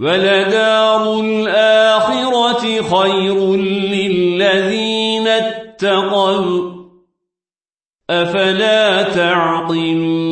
ولدار الآخرة خير للذين اتقوا أفلا تعقلون